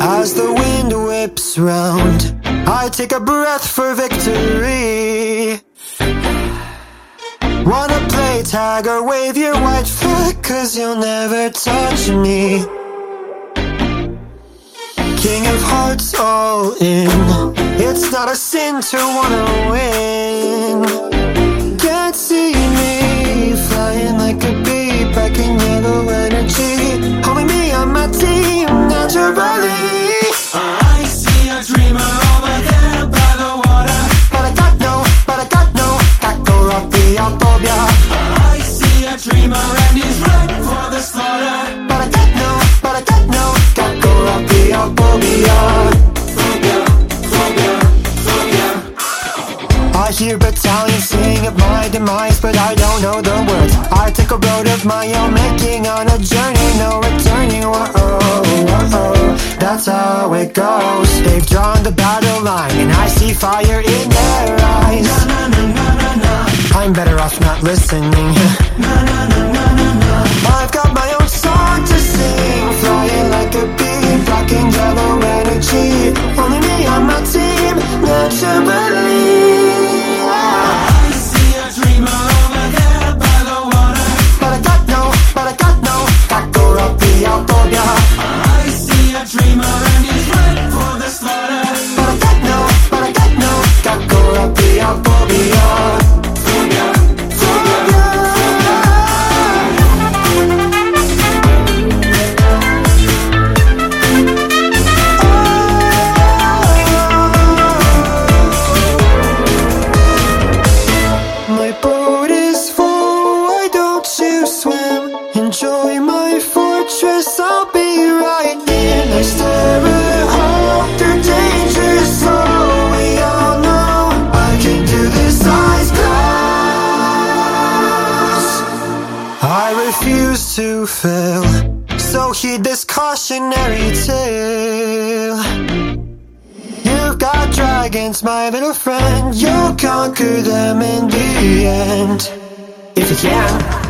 As the wind whips round, I take a breath for victory. Wanna play tag or wave your white flag, cause you'll never touch me. King of hearts all in, it's not a sin to wanna win. Hear battalions sing of my demise, but I don't know the words. I take a road of my own making on a journey, no returning. Whoa, whoa, that's how it goes. They've drawn the battle line, and I see fire in their eyes. I'm better off not listening. a bobear. To fail, so heed this cautionary tale. You've got dragons, my little friend. You'll conquer them in the end. If you can.